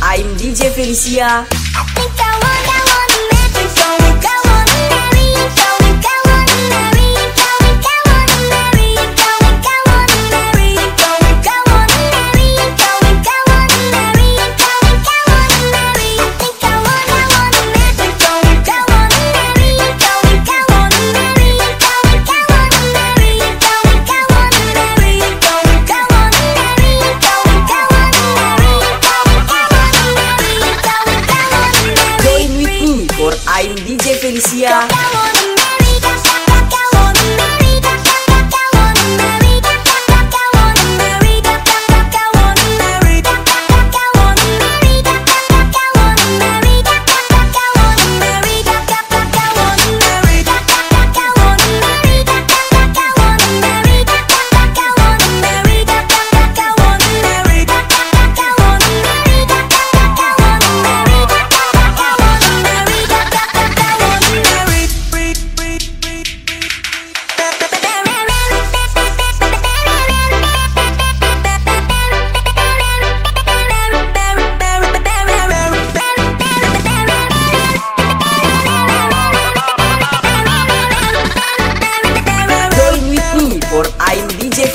I'm DJ Felicia. yeah.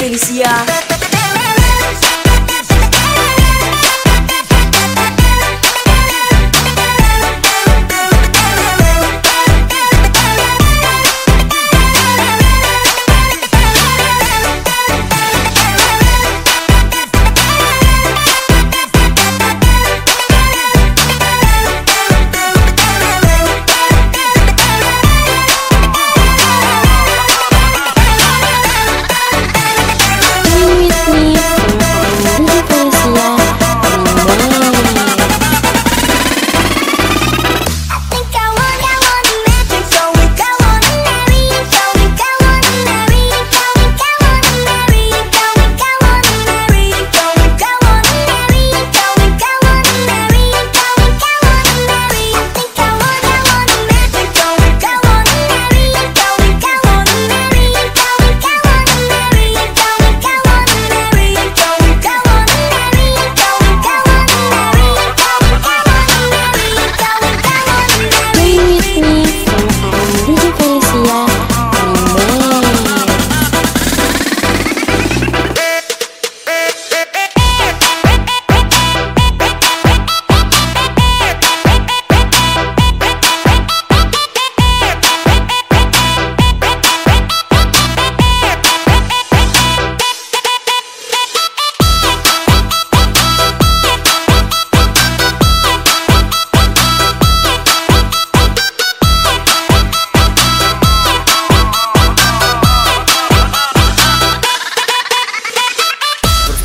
felicidad.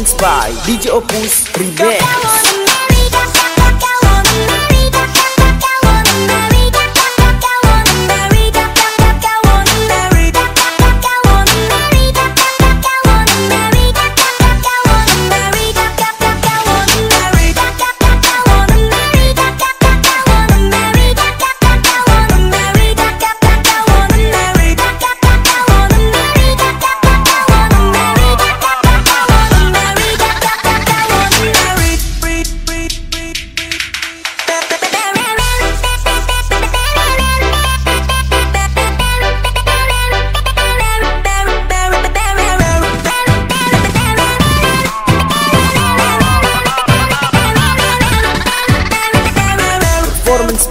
by DJ Opus Remix.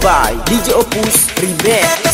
by DJ Opus Remix.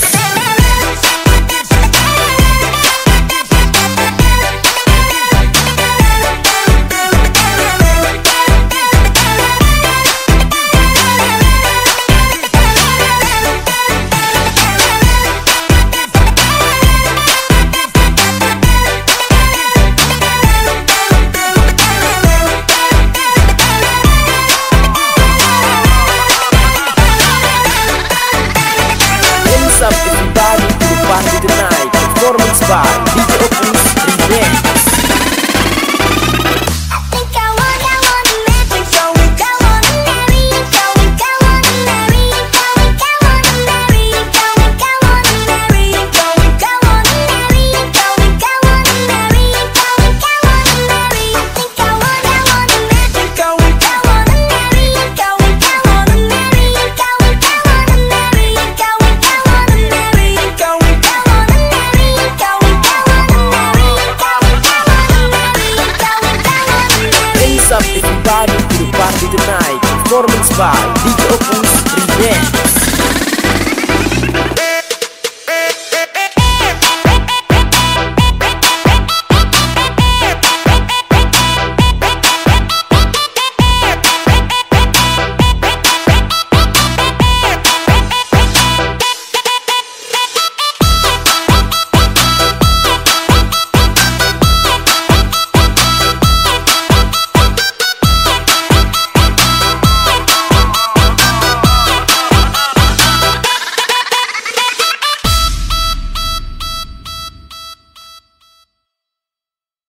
vai.